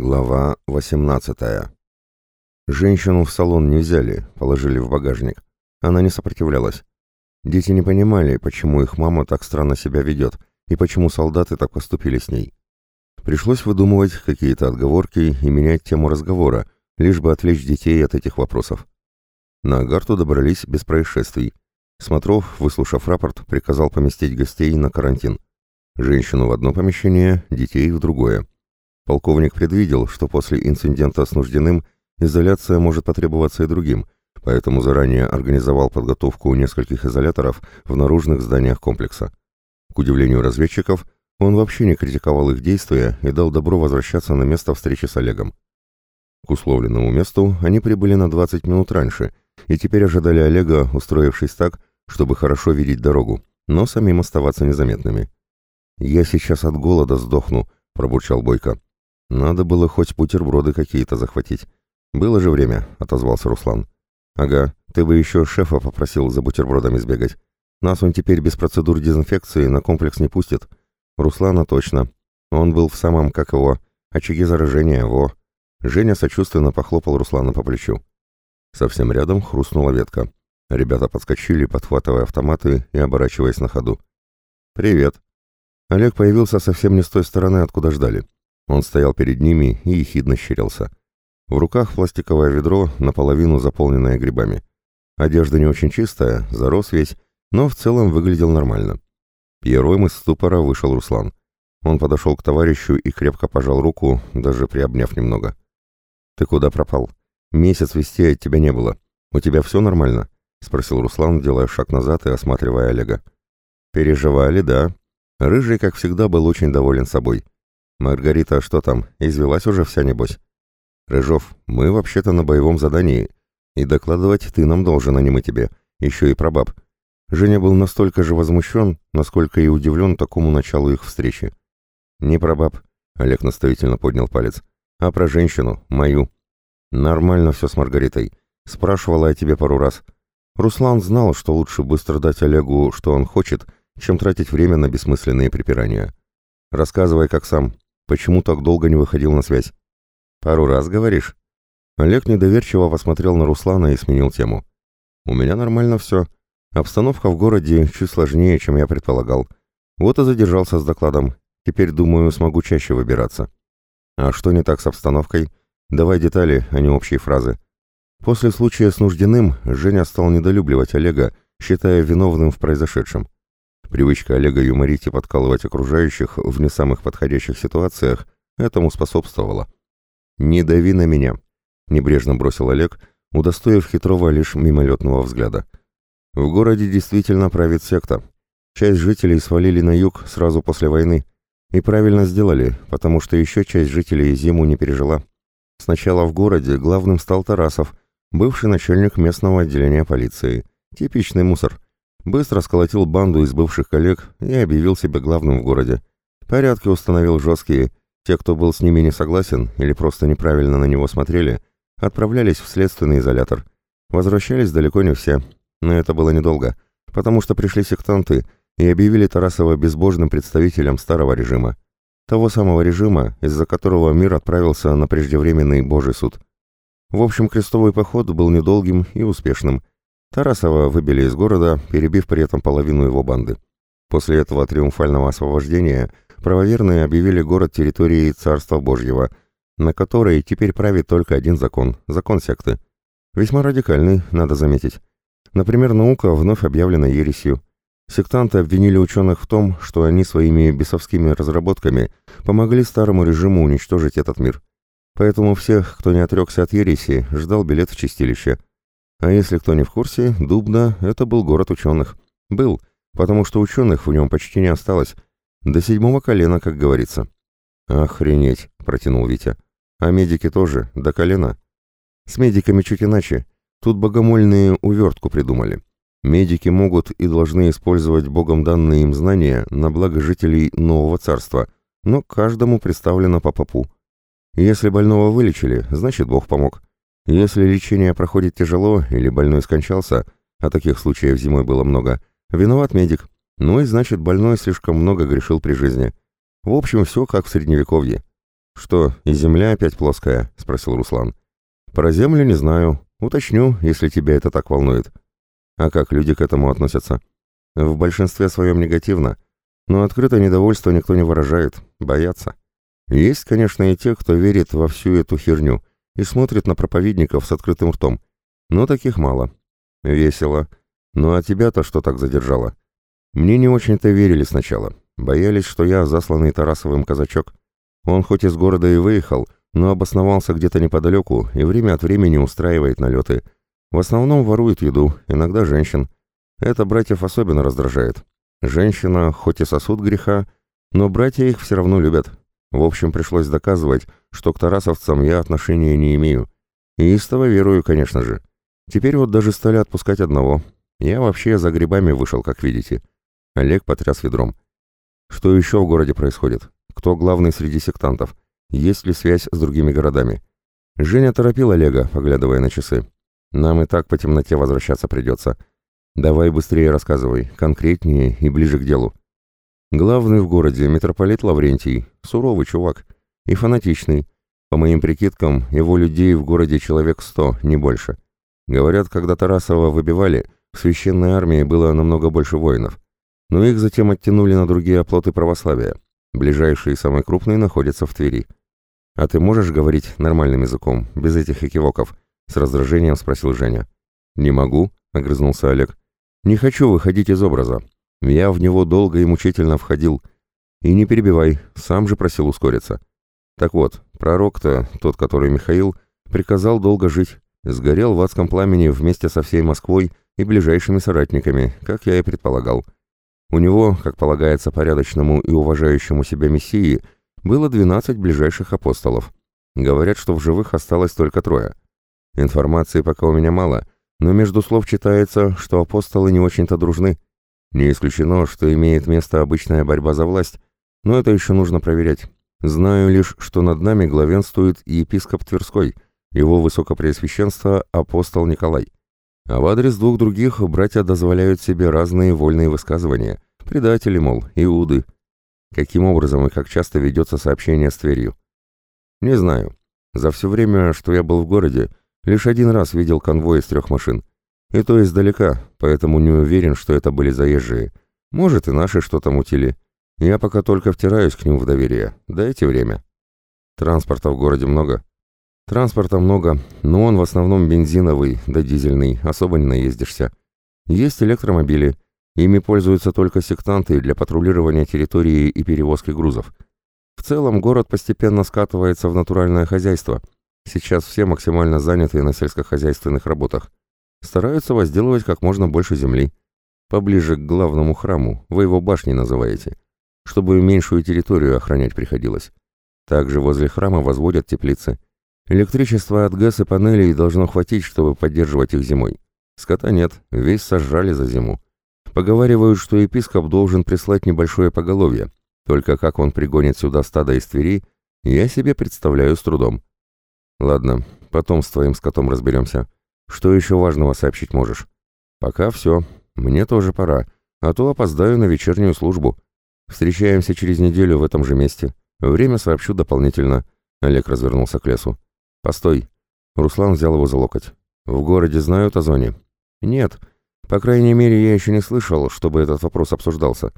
Глава 18. Женщину в салон не взяли, положили в багажник. Она не сопротивлялась. Дети не понимали, почему их мама так странно себя ведет, и почему солдаты так поступили с ней. Пришлось выдумывать какие-то отговорки и менять тему разговора, лишь бы отвлечь детей от этих вопросов. На Агарту добрались без происшествий. Смотров, выслушав рапорт, приказал поместить гостей на карантин. Женщину в одно помещение, детей в другое. Полковник предвидел, что после инцидента с Нужденным изоляция может потребоваться и другим, поэтому заранее организовал подготовку нескольких изоляторов в наружных зданиях комплекса. К удивлению разведчиков, он вообще не критиковал их действия и дал добро возвращаться на место встречи с Олегом. К условленному месту они прибыли на 20 минут раньше и теперь ожидали Олега, устроившись так, чтобы хорошо видеть дорогу, но самим оставаться незаметными. «Я сейчас от голода сдохну», — пробурчал Бойко. Надо было хоть бутерброды какие-то захватить. Было же время, отозвался Руслан. Ага, ты бы еще шефа попросил за бутербродами сбегать. Нас он теперь без процедур дезинфекции на комплекс не пустит. Руслана точно. Он был в самом, как его, очаге заражения, во. Женя сочувственно похлопал Руслана по плечу. Совсем рядом хрустнула ветка. Ребята подскочили, подхватывая автоматы и оборачиваясь на ходу. «Привет». Олег появился совсем не с той стороны, откуда ждали. Он стоял перед ними и ехидно щерился. В руках пластиковое ведро, наполовину заполненное грибами. Одежда не очень чистая, зарос весь, но в целом выглядел нормально. Первым из ступора вышел Руслан. Он подошел к товарищу и крепко пожал руку, даже приобняв немного. «Ты куда пропал? Месяц вести от тебя не было. У тебя все нормально?» — спросил Руслан, делая шаг назад и осматривая Олега. «Переживали, да». Рыжий, как всегда, был очень доволен собой. «Маргарита, что там, извелась уже вся, небось?» «Рыжов, мы вообще-то на боевом задании, и докладывать ты нам должен, а не мы тебе, еще и про баб». Женя был настолько же возмущен, насколько и удивлен такому началу их встречи. «Не про баб», — Олег наставительно поднял палец, — «а про женщину, мою». «Нормально все с Маргаритой. Спрашивала я тебе пару раз». Руслан знал, что лучше быстро дать Олегу, что он хочет, чем тратить время на бессмысленные припирания. «Рассказывай, как сам. Почему так долго не выходил на связь? Пару раз, говоришь? Олег недоверчиво посмотрел на Руслана и сменил тему. У меня нормально все. Обстановка в городе чуть сложнее, чем я предполагал. Вот и задержался с докладом. Теперь, думаю, смогу чаще выбираться. А что не так с обстановкой? Давай детали, а не общие фразы. После случая с Нужденным Женя стал недолюбливать Олега, считая виновным в произошедшем. Привычка Олега юморить и подкалывать окружающих в не самых подходящих ситуациях этому способствовала. «Не дави на меня», — небрежно бросил Олег, удостоив хитрого лишь мимолетного взгляда. «В городе действительно правит секта. Часть жителей свалили на юг сразу после войны. И правильно сделали, потому что еще часть жителей зиму не пережила. Сначала в городе главным стал Тарасов, бывший начальник местного отделения полиции. Типичный мусор» Быстро сколотил банду из бывших коллег и объявил себя главным в городе. Порядки установил жесткие. Те, кто был с ними не согласен или просто неправильно на него смотрели, отправлялись в следственный изолятор. Возвращались далеко не все, но это было недолго, потому что пришли сектанты и объявили Тарасова безбожным представителем старого режима. Того самого режима, из-за которого мир отправился на преждевременный Божий суд. В общем, крестовый поход был недолгим и успешным – Тарасова выбили из города, перебив при этом половину его банды. После этого триумфального освобождения правоверные объявили город территорией Царства Божьего, на которой теперь правит только один закон – закон секты. Весьма радикальный, надо заметить. Например, наука вновь объявлена ересью. Сектанты обвинили ученых в том, что они своими бесовскими разработками помогли старому режиму уничтожить этот мир. Поэтому всех, кто не отрекся от ереси, ждал билет в чистилище – а если кто не в курсе, Дубна — это был город ученых. Был, потому что ученых в нем почти не осталось. До седьмого колена, как говорится. «Охренеть!» — протянул Витя. «А медики тоже, до колена?» «С медиками чуть иначе. Тут богомольные увертку придумали. Медики могут и должны использовать богом данные им знания на благо жителей нового царства, но каждому представлено по попу. Если больного вылечили, значит бог помог. Если лечение проходит тяжело или больной скончался, а таких случаев зимой было много, виноват медик. Ну и значит, больной слишком много грешил при жизни. В общем, все как в Средневековье. «Что, и земля опять плоская?» — спросил Руслан. «Про землю не знаю. Уточню, если тебя это так волнует». «А как люди к этому относятся?» «В большинстве своем негативно, но открыто недовольство никто не выражает, боятся. Есть, конечно, и те, кто верит во всю эту херню и смотрит на проповедников с открытым ртом, но таких мало. Весело. Ну а тебя-то что так задержало?» Мне не очень-то верили сначала. Боялись, что я засланный Тарасовым казачок. Он хоть из города и выехал, но обосновался где-то неподалеку и время от времени устраивает налеты. В основном ворует еду, иногда женщин. Это братьев особенно раздражает. Женщина, хоть и сосуд греха, но братья их все равно любят. В общем, пришлось доказывать, что к тарасовцам я отношения не имею. И истово верую, конечно же. Теперь вот даже стали отпускать одного. Я вообще за грибами вышел, как видите. Олег потряс ведром. Что еще в городе происходит? Кто главный среди сектантов? Есть ли связь с другими городами? Женя торопил Олега, поглядывая на часы. Нам и так по темноте возвращаться придется. Давай быстрее рассказывай, конкретнее и ближе к делу. Главный в городе митрополит Лаврентий, суровый чувак и фанатичный. По моим прикидкам, его людей в городе человек сто, не больше. Говорят, когда Тарасова выбивали, в священной армии было намного больше воинов но их затем оттянули на другие оплоты православия. Ближайший и самый крупный находится в Твери. «А ты можешь говорить нормальным языком, без этих экивоков?» — с раздражением спросил Женя. «Не могу», — огрызнулся Олег. «Не хочу выходить из образа. Я в него долго и мучительно входил. И не перебивай, сам же просил ускориться. Так вот, пророк-то, тот, который Михаил, приказал долго жить, сгорел в адском пламени вместе со всей Москвой и ближайшими соратниками, как я и предполагал». У него, как полагается порядочному и уважающему себя мессии, было 12 ближайших апостолов. Говорят, что в живых осталось только трое. Информации пока у меня мало, но между слов читается, что апостолы не очень-то дружны. Не исключено, что имеет место обычная борьба за власть, но это еще нужно проверять. Знаю лишь, что над нами главенствует епископ Тверской, его высокопреосвященство апостол Николай. А в адрес двух других братья дозволяют себе разные вольные высказывания. Предатели, мол, иуды. Каким образом и как часто ведется сообщение с Тверью? Не знаю. За все время, что я был в городе, лишь один раз видел конвой из трех машин. И то издалека, поэтому не уверен, что это были заезжие. Может, и наши что-то мутили. Я пока только втираюсь к ним в доверие. Дайте время. Транспорта в городе много. Транспорта много, но он в основном бензиновый, да дизельный, особо не наездишься. Есть электромобили. Ими пользуются только сектанты для патрулирования территории и перевозки грузов. В целом город постепенно скатывается в натуральное хозяйство. Сейчас все максимально заняты на сельскохозяйственных работах. Стараются возделывать как можно больше земли. Поближе к главному храму, вы его башней называете, чтобы меньшую территорию охранять приходилось. Также возле храма возводят теплицы. Электричества от ГЭС и панелей должно хватить, чтобы поддерживать их зимой. Скота нет, весь сожрали за зиму. Поговаривают, что епископ должен прислать небольшое поголовье. Только как он пригонит сюда стадо из Твери, я себе представляю с трудом. Ладно, потом с твоим скотом разберемся. Что еще важного сообщить можешь? Пока все. Мне тоже пора, а то опоздаю на вечернюю службу. Встречаемся через неделю в этом же месте. Время сообщу дополнительно. Олег развернулся к лесу. «Постой!» Руслан взял его за локоть. «В городе знают о зоне?» «Нет. По крайней мере, я еще не слышал, чтобы этот вопрос обсуждался.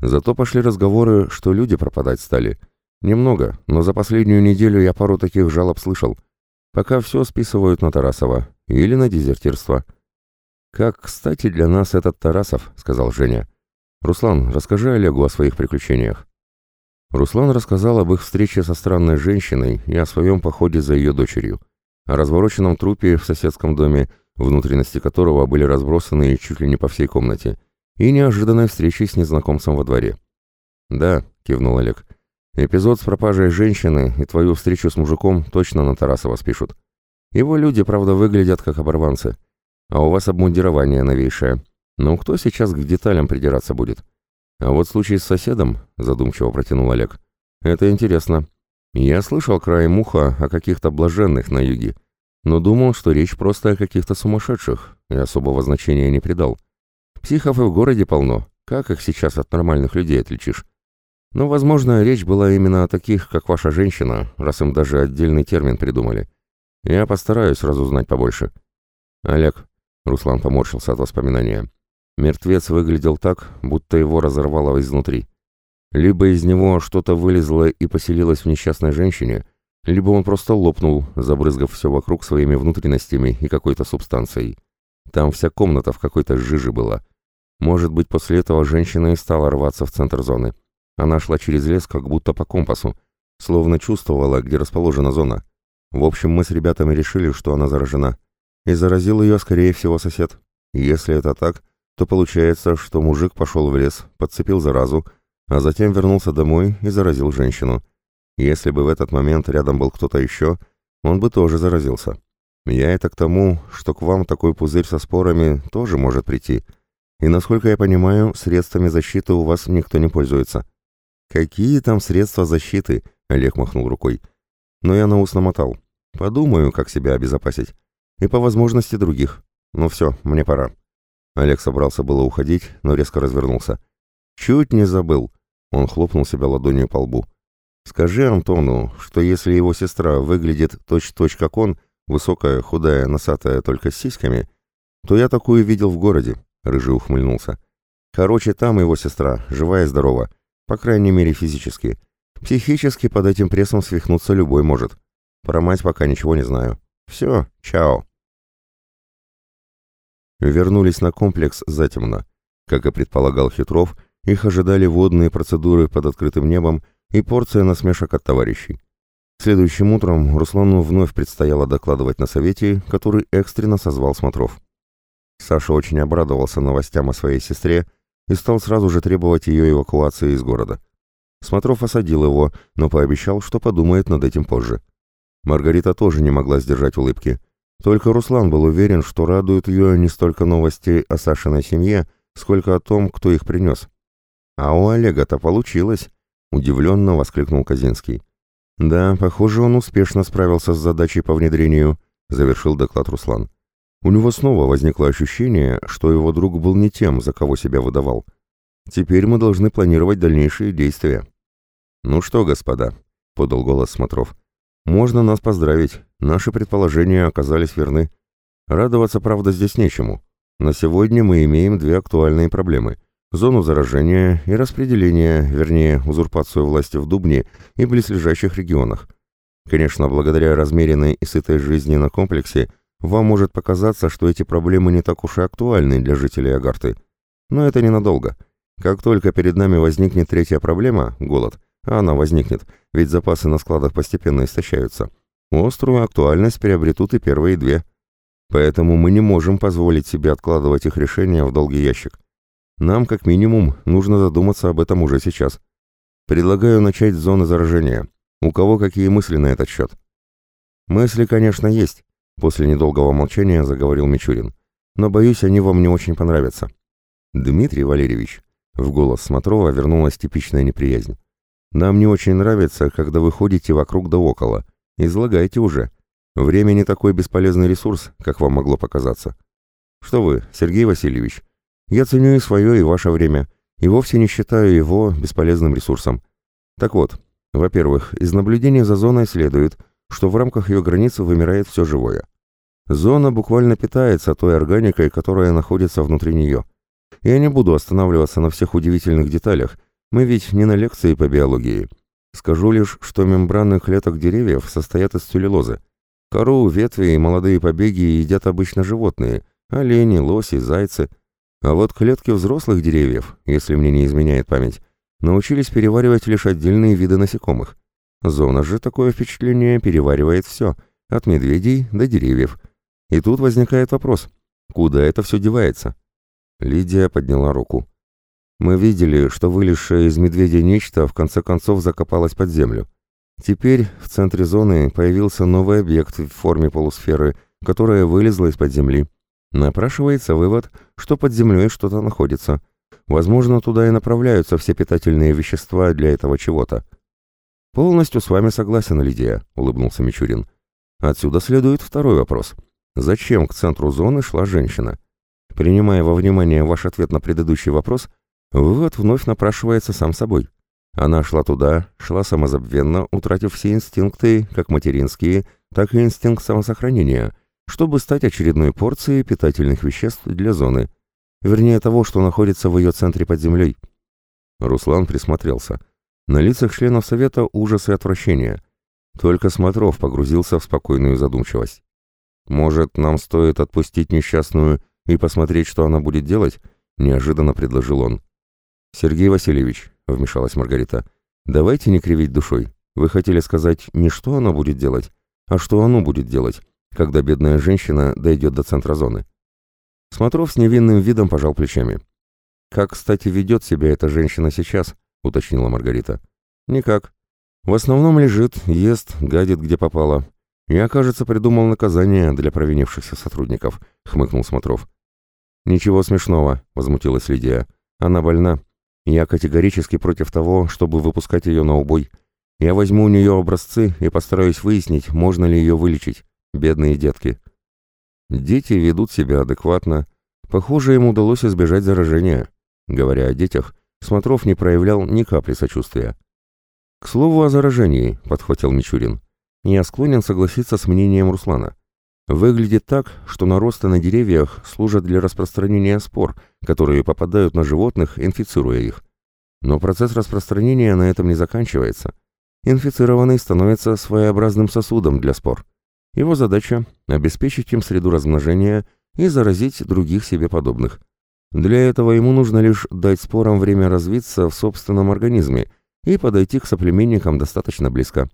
Зато пошли разговоры, что люди пропадать стали. Немного, но за последнюю неделю я пару таких жалоб слышал. Пока все списывают на Тарасова или на дезертирство». «Как, кстати, для нас этот Тарасов», — сказал Женя. «Руслан, расскажи Олегу о своих приключениях». Руслан рассказал об их встрече со странной женщиной и о своем походе за ее дочерью, о развороченном трупе в соседском доме, внутренности которого были разбросаны чуть ли не по всей комнате, и неожиданной встрече с незнакомцем во дворе. «Да», — кивнул Олег, — «эпизод с пропажей женщины и твою встречу с мужиком точно на Тарасова спишут. Его люди, правда, выглядят как оборванцы, а у вас обмундирование новейшее. Но кто сейчас к деталям придираться будет?» А вот случай с соседом, задумчиво протянул Олег. Это интересно. Я слышал краем уха о каких-то блаженных на юге, но думал, что речь просто о каких-то сумасшедших, и особого значения не придал. Психов и в городе полно, как их сейчас от нормальных людей отличишь? Но, возможно, речь была именно о таких, как ваша женщина, раз им даже отдельный термин придумали. Я постараюсь разузнать побольше. Олег, Руслан поморщился от воспоминания. Мертвец выглядел так, будто его разорвало изнутри. Либо из него что-то вылезло и поселилось в несчастной женщине, либо он просто лопнул, забрызгав все вокруг своими внутренностями и какой-то субстанцией. Там вся комната в какой-то жиже была. Может быть, после этого женщина и стала рваться в центр зоны. Она шла через лес как будто по компасу, словно чувствовала, где расположена зона. В общем, мы с ребятами решили, что она заражена. И заразил ее, скорее всего, сосед. Если это так, то получается, что мужик пошел в лес, подцепил заразу, а затем вернулся домой и заразил женщину. Если бы в этот момент рядом был кто-то еще, он бы тоже заразился. Я это к тому, что к вам такой пузырь со спорами тоже может прийти. И, насколько я понимаю, средствами защиты у вас никто не пользуется. «Какие там средства защиты?» — Олег махнул рукой. «Но я на ус намотал. Подумаю, как себя обезопасить. И по возможности других. Ну все, мне пора». Олег собрался было уходить, но резко развернулся. «Чуть не забыл!» Он хлопнул себя ладонью по лбу. «Скажи Антону, что если его сестра выглядит точь-точь как он, высокая, худая, носатая, только с сиськами, то я такую видел в городе», — Рыжий ухмыльнулся. «Короче, там его сестра, живая и здорова. По крайней мере, физически. Психически под этим прессом свихнуться любой может. Про мать пока ничего не знаю. Все, чао. Вернулись на комплекс затемно. Как и предполагал Хитров, их ожидали водные процедуры под открытым небом и порция насмешек от товарищей. Следующим утром Руслану вновь предстояло докладывать на совете, который экстренно созвал Смотров. Саша очень обрадовался новостям о своей сестре и стал сразу же требовать ее эвакуации из города. Смотров осадил его, но пообещал, что подумает над этим позже. Маргарита тоже не могла сдержать улыбки. Только Руслан был уверен, что радуют ее не столько новости о Сашиной семье, сколько о том, кто их принес. «А у Олега-то получилось!» — удивленно воскликнул Казинский. «Да, похоже, он успешно справился с задачей по внедрению», — завершил доклад Руслан. У него снова возникло ощущение, что его друг был не тем, за кого себя выдавал. Теперь мы должны планировать дальнейшие действия. «Ну что, господа», — подал голос Смотров, — «можно нас поздравить. Наши предположения оказались верны. Радоваться, правда, здесь нечему. На сегодня мы имеем две актуальные проблемы — зону заражения и распределение, вернее, узурпацию власти в Дубне и близлежащих регионах. Конечно, благодаря размеренной и сытой жизни на комплексе — вам может показаться, что эти проблемы не так уж и актуальны для жителей Агарты. Но это ненадолго. Как только перед нами возникнет третья проблема – голод, а она возникнет, ведь запасы на складах постепенно истощаются, острую актуальность приобретут и первые две. Поэтому мы не можем позволить себе откладывать их решение в долгий ящик. Нам, как минимум, нужно задуматься об этом уже сейчас. Предлагаю начать с зоны заражения. У кого какие мысли на этот счет? Мысли, конечно, есть, После недолгого молчания заговорил Мичурин. «Но, боюсь, они вам не очень понравятся». «Дмитрий Валерьевич», — в голос Смотрова вернулась типичная неприязнь. «Нам не очень нравится, когда вы ходите вокруг да около. Излагайте уже. Время не такой бесполезный ресурс, как вам могло показаться». «Что вы, Сергей Васильевич, я ценю и свое, и ваше время, и вовсе не считаю его бесполезным ресурсом. Так вот, во-первых, из наблюдения за зоной следует, что в рамках ее границы вымирает все живое. Зона буквально питается той органикой, которая находится внутри нее. Я не буду останавливаться на всех удивительных деталях, мы ведь не на лекции по биологии. Скажу лишь, что мембраны клеток деревьев состоят из целлюлозы. Кору, ветви и молодые побеги едят обычно животные – олени, лоси, зайцы. А вот клетки взрослых деревьев, если мне не изменяет память, научились переваривать лишь отдельные виды насекомых. Зона же такое впечатление переваривает все, от медведей до деревьев. И тут возникает вопрос, куда это все девается? Лидия подняла руку. Мы видели, что вылезшее из медведя нечто в конце концов закопалось под землю. Теперь в центре зоны появился новый объект в форме полусферы, которая вылезла из-под земли. Напрашивается вывод, что под землей что-то находится. Возможно, туда и направляются все питательные вещества для этого чего-то. «Полностью с вами согласен, Лидия», — улыбнулся Мичурин. «Отсюда следует второй вопрос. Зачем к центру зоны шла женщина? Принимая во внимание ваш ответ на предыдущий вопрос, вывод вновь напрашивается сам собой. Она шла туда, шла самозабвенно, утратив все инстинкты, как материнские, так и инстинкт самосохранения, чтобы стать очередной порцией питательных веществ для зоны, вернее того, что находится в ее центре под землей. Руслан присмотрелся. На лицах членов совета ужас и отвращение. Только Смотров погрузился в спокойную задумчивость. «Может, нам стоит отпустить несчастную и посмотреть, что она будет делать?» — неожиданно предложил он. «Сергей Васильевич», — вмешалась Маргарита, — «давайте не кривить душой. Вы хотели сказать не что она будет делать, а что оно будет делать, когда бедная женщина дойдет до центра зоны». Смотров с невинным видом пожал плечами. «Как, кстати, ведет себя эта женщина сейчас?» — уточнила Маргарита. «Никак. В основном лежит, ест, гадит, где попало. Я, кажется, придумал наказание для провинившихся сотрудников», — хмыкнул Смотров. «Ничего смешного», — возмутилась Лидия. «Она больна. Я категорически против того, чтобы выпускать ее на убой. Я возьму у нее образцы и постараюсь выяснить, можно ли ее вылечить. Бедные детки». Дети ведут себя адекватно. Похоже, им удалось избежать заражения. Говоря о детях, Смотров не проявлял ни капли сочувствия. «К слову о заражении», — подхватил Мичурин. «Я склонен согласиться с мнением Руслана. Выглядит так, что наросты на деревьях служат для распространения спор, которые попадают на животных, инфицируя их. Но процесс распространения на этом не заканчивается. Инфицированный становится своеобразным сосудом для спор. Его задача – обеспечить им среду размножения и заразить других себе подобных. Для этого ему нужно лишь дать спорам время развиться в собственном организме и подойти к соплеменникам достаточно близко.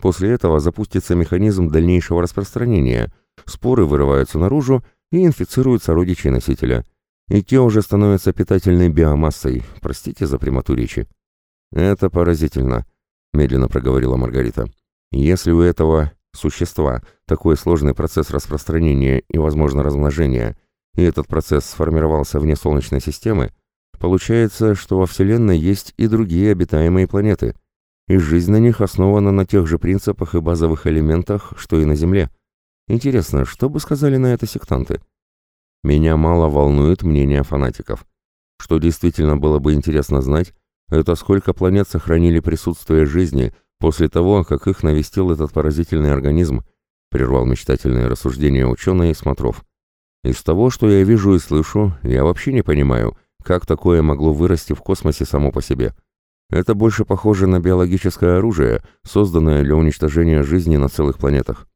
После этого запустится механизм дальнейшего распространения – споры вырываются наружу и инфицируют сородичей носителя. И те уже становятся питательной биомассой, простите за прямоту речи. «Это поразительно», — медленно проговорила Маргарита. «Если у этого существа такой сложный процесс распространения и, возможно, размножения, и этот процесс сформировался вне Солнечной системы, получается, что во Вселенной есть и другие обитаемые планеты, и жизнь на них основана на тех же принципах и базовых элементах, что и на Земле. Интересно, что бы сказали на это сектанты? Меня мало волнует мнение фанатиков. Что действительно было бы интересно знать, это сколько планет сохранили присутствие жизни после того, как их навестил этот поразительный организм, прервал мечтательное рассуждение ученый Смотров. Из того, что я вижу и слышу, я вообще не понимаю, как такое могло вырасти в космосе само по себе. Это больше похоже на биологическое оружие, созданное для уничтожения жизни на целых планетах.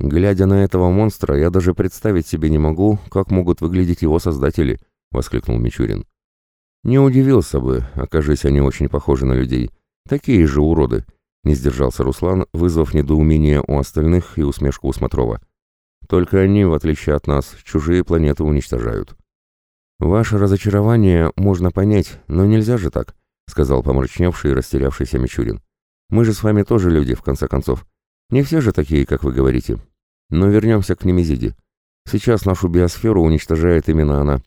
«Глядя на этого монстра, я даже представить себе не могу, как могут выглядеть его создатели», — воскликнул Мичурин. «Не удивился бы, окажись они очень похожи на людей. Такие же уроды», — не сдержался Руслан, вызвав недоумение у остальных и усмешку у Смотрова. «Только они, в отличие от нас, чужие планеты уничтожают». «Ваше разочарование можно понять, но нельзя же так», — сказал помрачневший и растерявшийся Мичурин. «Мы же с вами тоже люди, в конце концов. Не все же такие, как вы говорите. Но вернемся к Немезиде. Сейчас нашу биосферу уничтожает именно она.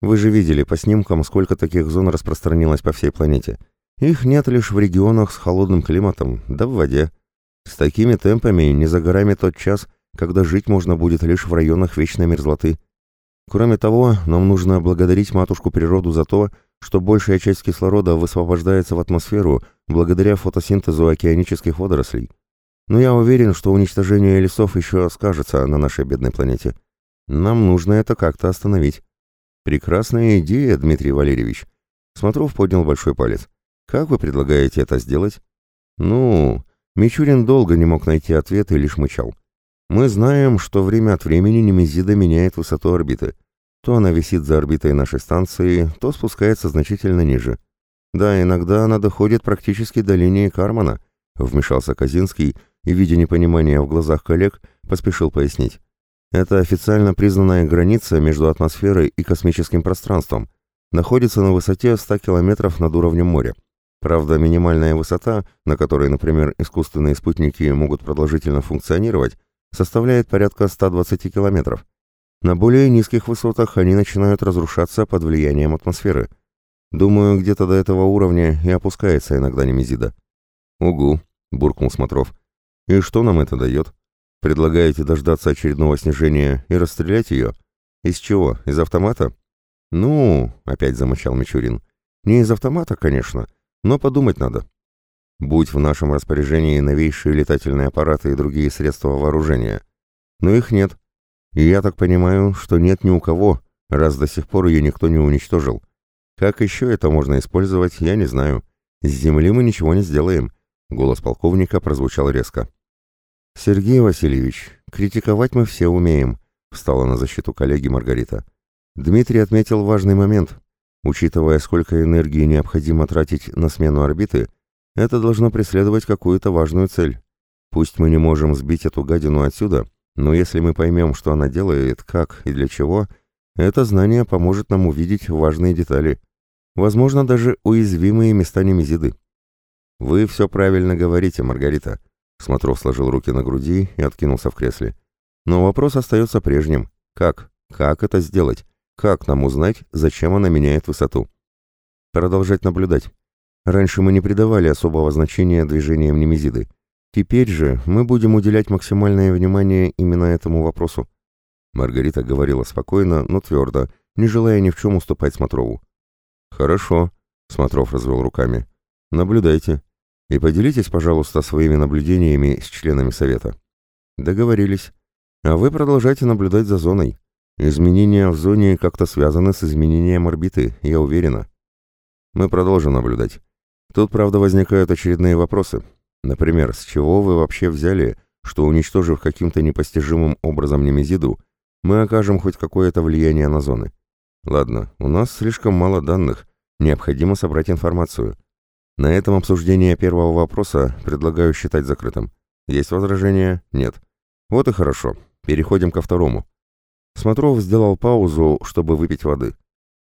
Вы же видели по снимкам, сколько таких зон распространилось по всей планете. Их нет лишь в регионах с холодным климатом, да в воде. С такими темпами не за горами тот час, когда жить можно будет лишь в районах вечной мерзлоты. Кроме того, нам нужно благодарить матушку природу за то, что большая часть кислорода высвобождается в атмосферу благодаря фотосинтезу океанических водорослей. Но я уверен, что уничтожение лесов еще скажется на нашей бедной планете. Нам нужно это как-то остановить. Прекрасная идея, Дмитрий Валерьевич. Смотров поднял большой палец. Как вы предлагаете это сделать? Ну, Мичурин долго не мог найти ответ и лишь мычал. Мы знаем, что время от времени Немезида меняет высоту орбиты. То она висит за орбитой нашей станции, то спускается значительно ниже. Да, иногда она доходит практически до линии Кармана, вмешался Казинский, и, видя непонимание в глазах коллег, поспешил пояснить. Это официально признанная граница между атмосферой и космическим пространством. Находится на высоте 100 километров над уровнем моря. Правда, минимальная высота, на которой, например, искусственные спутники могут продолжительно функционировать, составляет порядка 120 километров. На более низких высотах они начинают разрушаться под влиянием атмосферы. Думаю, где-то до этого уровня и опускается иногда Немезида. «Угу», — буркнул Смотров. И что нам это дает? Предлагаете дождаться очередного снижения и расстрелять ее? Из чего? Из автомата? Ну, опять замычал Мичурин. Не из автомата, конечно, но подумать надо. Будь в нашем распоряжении новейшие летательные аппараты и другие средства вооружения. Но их нет. И я так понимаю, что нет ни у кого, раз до сих пор ее никто не уничтожил. Как еще это можно использовать, я не знаю. С земли мы ничего не сделаем. Голос полковника прозвучал резко. «Сергей Васильевич, критиковать мы все умеем», — встала на защиту коллеги Маргарита. Дмитрий отметил важный момент. Учитывая, сколько энергии необходимо тратить на смену орбиты, это должно преследовать какую-то важную цель. Пусть мы не можем сбить эту гадину отсюда, но если мы поймем, что она делает, как и для чего, это знание поможет нам увидеть важные детали. Возможно, даже уязвимые места Немезиды. «Вы все правильно говорите, Маргарита», Смотров сложил руки на груди и откинулся в кресле. Но вопрос остается прежним. Как? Как это сделать? Как нам узнать, зачем она меняет высоту? Продолжать наблюдать. Раньше мы не придавали особого значения движениям Немезиды. Теперь же мы будем уделять максимальное внимание именно этому вопросу. Маргарита говорила спокойно, но твердо, не желая ни в чем уступать Смотрову. «Хорошо», — Смотров развел руками. «Наблюдайте. И поделитесь, пожалуйста, своими наблюдениями с членами Совета. Договорились. А вы продолжайте наблюдать за зоной. Изменения в зоне как-то связаны с изменением орбиты, я уверена. Мы продолжим наблюдать. Тут, правда, возникают очередные вопросы. Например, с чего вы вообще взяли, что, уничтожив каким-то непостижимым образом Немезиду, мы окажем хоть какое-то влияние на зоны? Ладно, у нас слишком мало данных, необходимо собрать информацию. На этом обсуждение первого вопроса предлагаю считать закрытым. Есть возражения? Нет. Вот и хорошо. Переходим ко второму. Смотров сделал паузу, чтобы выпить воды.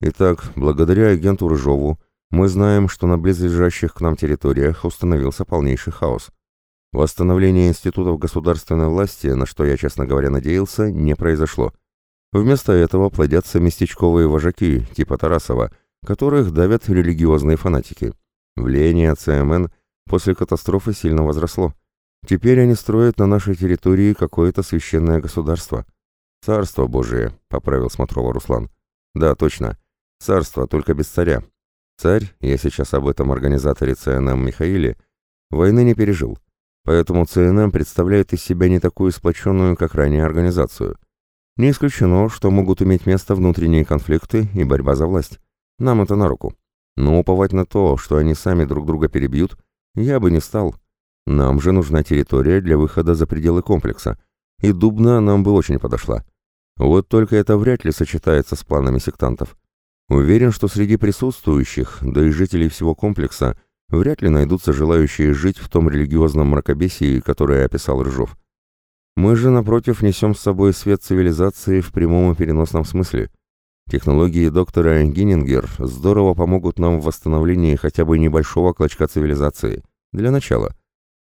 Итак, благодаря агенту Рыжову мы знаем, что на близлежащих к нам территориях установился полнейший хаос. Восстановление институтов государственной власти, на что я, честно говоря, надеялся, не произошло. Вместо этого плодятся местечковые вожаки, типа Тарасова, которых давят религиозные фанатики. Влияние ЦМН после катастрофы сильно возросло. Теперь они строят на нашей территории какое-то священное государство. Царство Божие, поправил Смотрова Руслан. Да, точно. Царство, только без царя. Царь, я сейчас об этом организаторе ЦНМ Михаиле, войны не пережил. Поэтому ЦНМ представляет из себя не такую сплоченную, как ранее организацию. Не исключено, что могут иметь место внутренние конфликты и борьба за власть. Нам это на руку. Но уповать на то, что они сами друг друга перебьют, я бы не стал. Нам же нужна территория для выхода за пределы комплекса, и Дубна нам бы очень подошла. Вот только это вряд ли сочетается с планами сектантов. Уверен, что среди присутствующих, да и жителей всего комплекса, вряд ли найдутся желающие жить в том религиозном мракобесии, которое описал Рыжов. Мы же, напротив, несем с собой свет цивилизации в прямом и переносном смысле. Технологии доктора Гиннингер здорово помогут нам в восстановлении хотя бы небольшого клочка цивилизации. Для начала.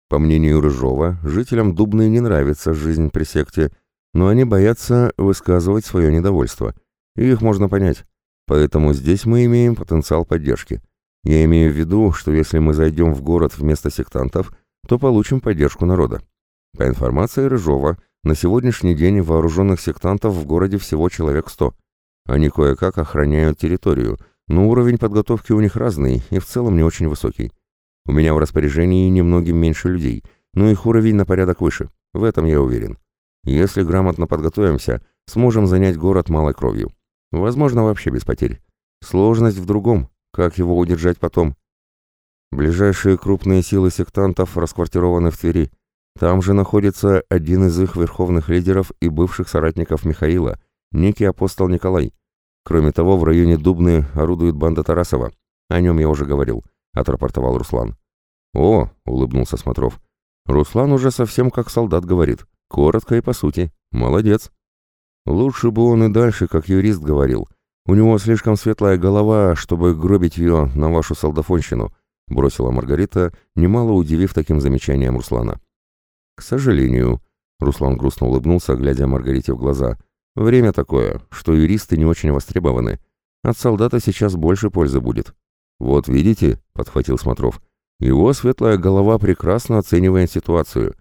По мнению Рыжова, жителям Дубны не нравится жизнь при секте, но они боятся высказывать свое недовольство. И их можно понять. Поэтому здесь мы имеем потенциал поддержки. Я имею в виду, что если мы зайдем в город вместо сектантов, то получим поддержку народа. По информации Рыжова, на сегодняшний день вооруженных сектантов в городе всего человек 100. Они кое-как охраняют территорию, но уровень подготовки у них разный и в целом не очень высокий. У меня в распоряжении немногим меньше людей, но их уровень на порядок выше, в этом я уверен. Если грамотно подготовимся, сможем занять город малой кровью. Возможно, вообще без потерь. Сложность в другом, как его удержать потом. Ближайшие крупные силы сектантов расквартированы в Твери. Там же находится один из их верховных лидеров и бывших соратников Михаила, некий апостол Николай. Кроме того, в районе Дубны орудует банда Тарасова. О нем я уже говорил», — отрапортовал Руслан. «О», — улыбнулся Смотров, — «Руслан уже совсем как солдат говорит. Коротко и по сути. Молодец». «Лучше бы он и дальше, как юрист, говорил. У него слишком светлая голова, чтобы гробить ее на вашу солдафонщину», — бросила Маргарита, немало удивив таким замечанием Руслана. «К сожалению», — Руслан грустно улыбнулся, глядя Маргарите в глаза, — Время такое, что юристы не очень востребованы. От солдата сейчас больше пользы будет. Вот видите, подхватил Смотров. Его светлая голова прекрасно оценивает ситуацию.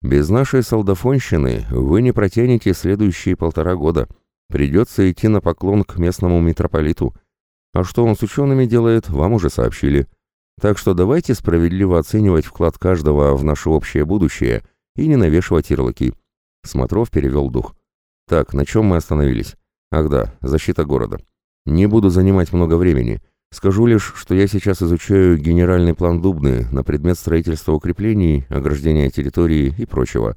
Без нашей солдафонщины вы не протянете следующие полтора года. Придется идти на поклон к местному митрополиту. А что он с учеными делает, вам уже сообщили. Так что давайте справедливо оценивать вклад каждого в наше общее будущее и не навешивать ярлыки. Смотров перевел дух. Так, на чем мы остановились? Ах да, защита города. Не буду занимать много времени. Скажу лишь, что я сейчас изучаю генеральный план Дубны на предмет строительства укреплений, ограждения территории и прочего.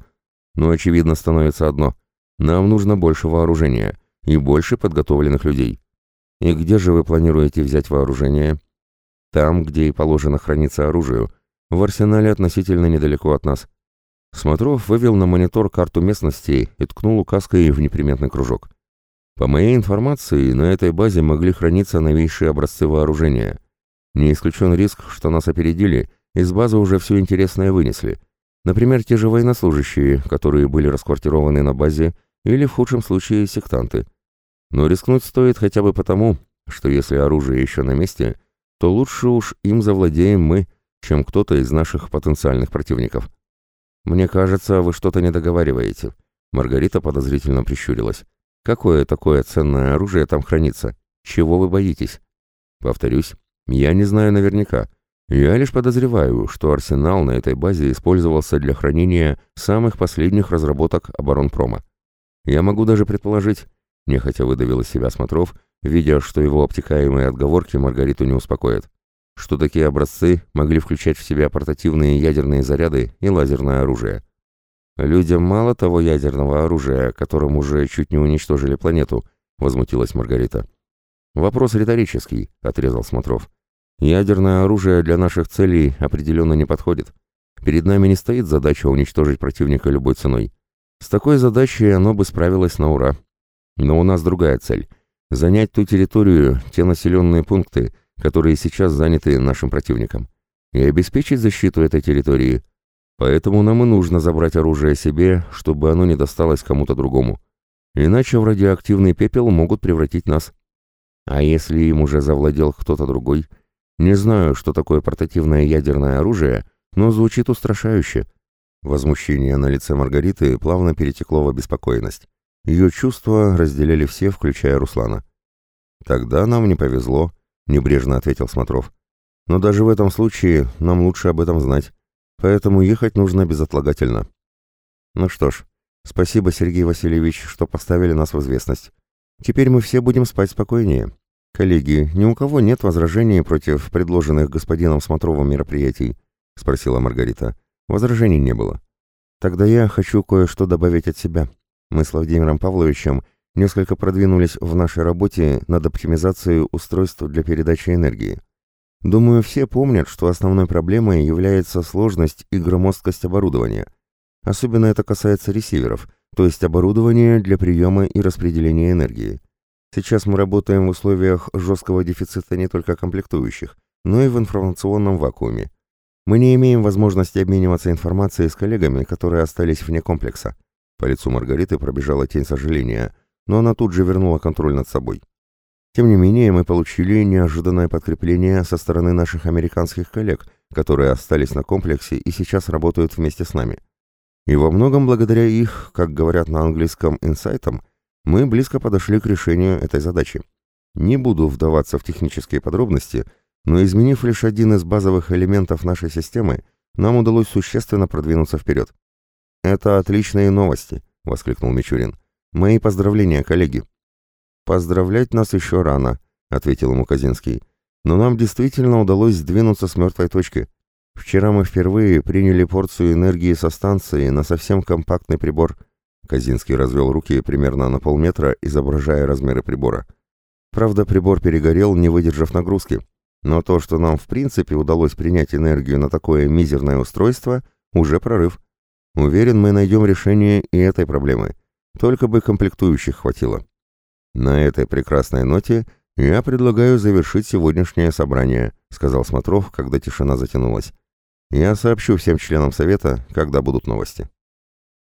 Но очевидно становится одно. Нам нужно больше вооружения и больше подготовленных людей. И где же вы планируете взять вооружение? Там, где и положено храниться оружию, в арсенале относительно недалеко от нас. Смотров вывел на монитор карту местности и ткнул указкой в неприметный кружок. По моей информации, на этой базе могли храниться новейшие образцы вооружения. Не исключен риск, что нас опередили, из базы уже все интересное вынесли. Например, те же военнослужащие, которые были расквартированы на базе, или в худшем случае сектанты. Но рискнуть стоит хотя бы потому, что если оружие еще на месте, то лучше уж им завладеем мы, чем кто-то из наших потенциальных противников. «Мне кажется, вы что-то не договариваете. Маргарита подозрительно прищурилась. Какое такое ценное оружие там хранится? Чего вы боитесь? Повторюсь, я не знаю наверняка. Я лишь подозреваю, что арсенал на этой базе использовался для хранения самых последних разработок оборонпрома. Я могу даже предположить, нехотя выдавил из себя Смотров, видя, что его обтекаемые отговорки Маргариту не успокоят, что такие образцы могли включать в себя портативные ядерные заряды и лазерное оружие. «Людям мало того ядерного оружия, которым уже чуть не уничтожили планету», — возмутилась Маргарита. «Вопрос риторический», — отрезал Смотров. «Ядерное оружие для наших целей определенно не подходит. Перед нами не стоит задача уничтожить противника любой ценой. С такой задачей оно бы справилось на ура. Но у нас другая цель — занять ту территорию, те населенные пункты, которые сейчас заняты нашим противником, и обеспечить защиту этой территории — Поэтому нам и нужно забрать оружие себе, чтобы оно не досталось кому-то другому. Иначе в радиоактивный пепел могут превратить нас. А если им уже завладел кто-то другой? Не знаю, что такое портативное ядерное оружие, но звучит устрашающе. Возмущение на лице Маргариты плавно перетекло в обеспокоенность. Ее чувства разделяли все, включая Руслана. «Тогда нам не повезло», — небрежно ответил Смотров. «Но даже в этом случае нам лучше об этом знать поэтому ехать нужно безотлагательно. Ну что ж, спасибо, Сергей Васильевич, что поставили нас в известность. Теперь мы все будем спать спокойнее. Коллеги, ни у кого нет возражений против предложенных господином Смотровым мероприятий? Спросила Маргарита. Возражений не было. Тогда я хочу кое-что добавить от себя. Мы с Владимиром Павловичем несколько продвинулись в нашей работе над оптимизацией устройств для передачи энергии. Думаю, все помнят, что основной проблемой является сложность и громоздкость оборудования. Особенно это касается ресиверов, то есть оборудования для приема и распределения энергии. Сейчас мы работаем в условиях жесткого дефицита не только комплектующих, но и в информационном вакууме. Мы не имеем возможности обмениваться информацией с коллегами, которые остались вне комплекса. По лицу Маргариты пробежала тень сожаления, но она тут же вернула контроль над собой. Тем не менее, мы получили неожиданное подкрепление со стороны наших американских коллег, которые остались на комплексе и сейчас работают вместе с нами. И во многом благодаря их, как говорят на английском, инсайтам, мы близко подошли к решению этой задачи. Не буду вдаваться в технические подробности, но изменив лишь один из базовых элементов нашей системы, нам удалось существенно продвинуться вперед. «Это отличные новости», — воскликнул Мичурин. «Мои поздравления, коллеги». «Поздравлять нас еще рано», — ответил ему Казинский. «Но нам действительно удалось сдвинуться с мертвой точки. Вчера мы впервые приняли порцию энергии со станции на совсем компактный прибор». Казинский развел руки примерно на полметра, изображая размеры прибора. Правда, прибор перегорел, не выдержав нагрузки. Но то, что нам в принципе удалось принять энергию на такое мизерное устройство, уже прорыв. Уверен, мы найдем решение и этой проблемы. Только бы комплектующих хватило. «На этой прекрасной ноте я предлагаю завершить сегодняшнее собрание», сказал Смотров, когда тишина затянулась. «Я сообщу всем членам совета, когда будут новости».